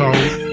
talk.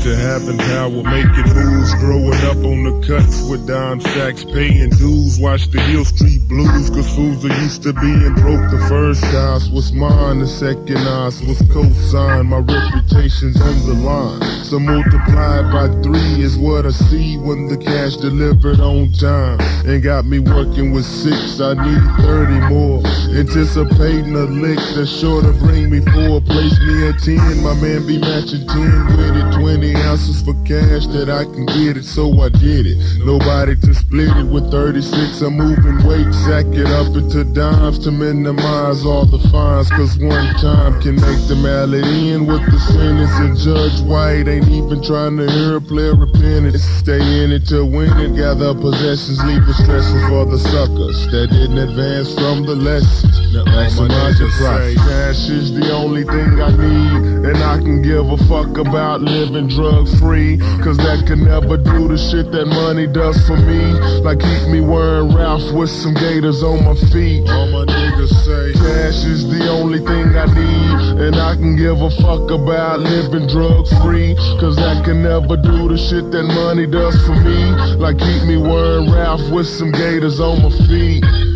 To having power, making moves, growing up on the cuts with dime stacks, paying dues, watch the Hill Street Blues, cause fools are used to being broke. The first house was mine, the second house was co-signed, my reputation's on the line. So multiplied by three is what I see when the cash delivered on time. And got me working with six, I need 30 more. Anticipating a lick that's sure to bring me four, place me at 10, my man be matching 10 with it, 20 ounces for cash that I can get it, so I did it. Nobody to split it with 36, I'm moving weight, sack it up into dimes to minimize all the fines, cause one time can make the mallet in with the sentence, and Judge White ain't even trying to hear a player repent it. Stay in it to win it, gather possessions, leave the stresses for the suckers that didn't advance from the lessons. Maximize profit. Cash is the only thing I need, and I can give a fuck about living drug free. Cause that can never do the shit that money does for me. Like keep me wearing Ralph with some gators on my feet. All my niggas say cash is the only thing I need. And I can give a fuck about living drug free. Cause that can never do the shit that money does for me. Like keep me wearing Ralph with some gators on my feet.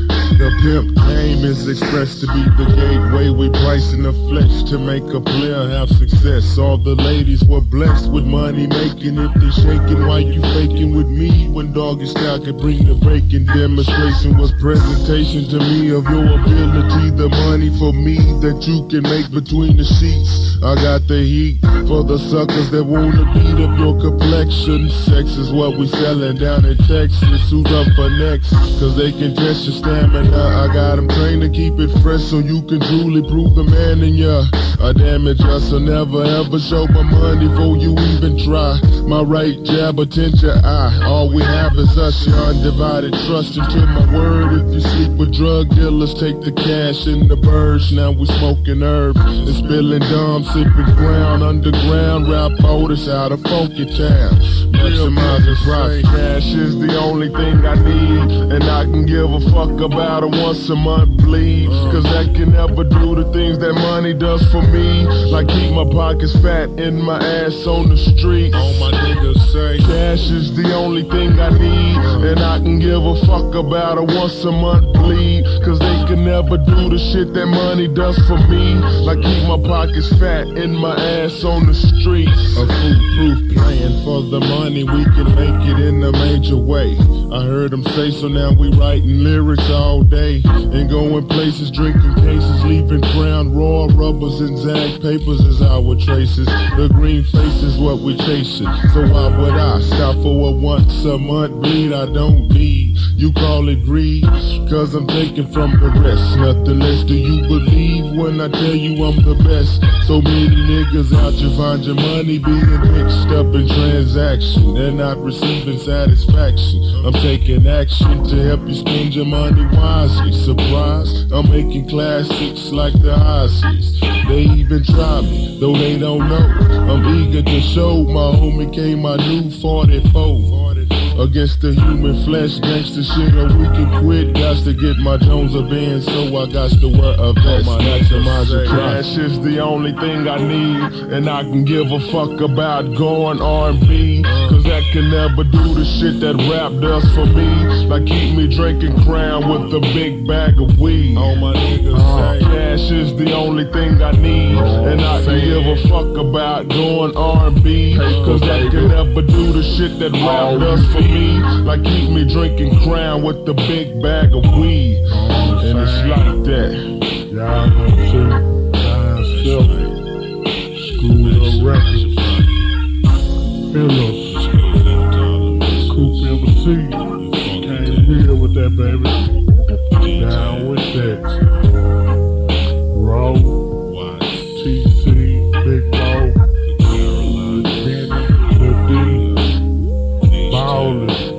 The pimp name is expressed to be the gateway. We price in the flesh to make a player have success. All the ladies were blessed with money making if they shaking why you faking with me. When doggy style could bring the breaking demonstration was presentation to me of your ability. The money for me that you can make between the sheets. I got the heat for the suckers that wanna beat up your complexion. Sex is what we selling down in Texas. Who's up for next? Cause they can test your stamina. I got them trained to keep it fresh so you can truly prove the man in ya. I damage us, so never ever show my money before you even try. My right jab, attention, eye. All we have is us, your undivided trust into my word. If you sleep with drug dealers, take the cash in the birds. Now we smoking herb and spilling dumb, sipping ground underground. Rap Otis out of funky town. Maximize the profit. Cash is the only thing I need, and I can give a fuck about it once a month, please. Cause that can never do the things that money does for me. Like keep my pockets fat and my ass on the street. Cash is the only thing I need, and I can give a fuck about it once a month, please. Cause they can never do the shit that money does for me. Like keep my pockets fat and my ass on the streets. A foolproof plan for the money, we can make it in a major way. I heard them say so now we writing lyrics all day and going places, drinking cases, leaving crown raw rubbers and zag papers is our traces. The green face is what we chasing. So why would I stop for a once a month bleed? I don't need. You call it greed, cause I'm taking from the rest. Nothing less. Do you believe when I tell you I'm the best? So many niggas out you find your money being mixed up in transaction and not receiving satisfaction. I'm taking action to help you spend your money wisely. Surprise, I'm making classics like the Aussies. They even try me, though they don't know. I'm eager to show my homie came my new 44 against the human flesh, gangsta shit, or we can quit. Got to get my Jones up in, so I got to wear a vest. My maximize your Cash is the only thing I need, and I can give a fuck about going R&B, uh. cause that can never do the shit that rap does for me. Like keep me drinking crown with a big bag of weed. All my niggas uh, cash is the only thing I need, and I can give a fuck about going R&B, cause that can never do the shit that rap does for me. Like keep me drinking crown with a big bag of weed, and it's like that. Y'all know too. Nine baby. Down with that. Roll. TC. Big Mo. Carolina, The D. Ballin'.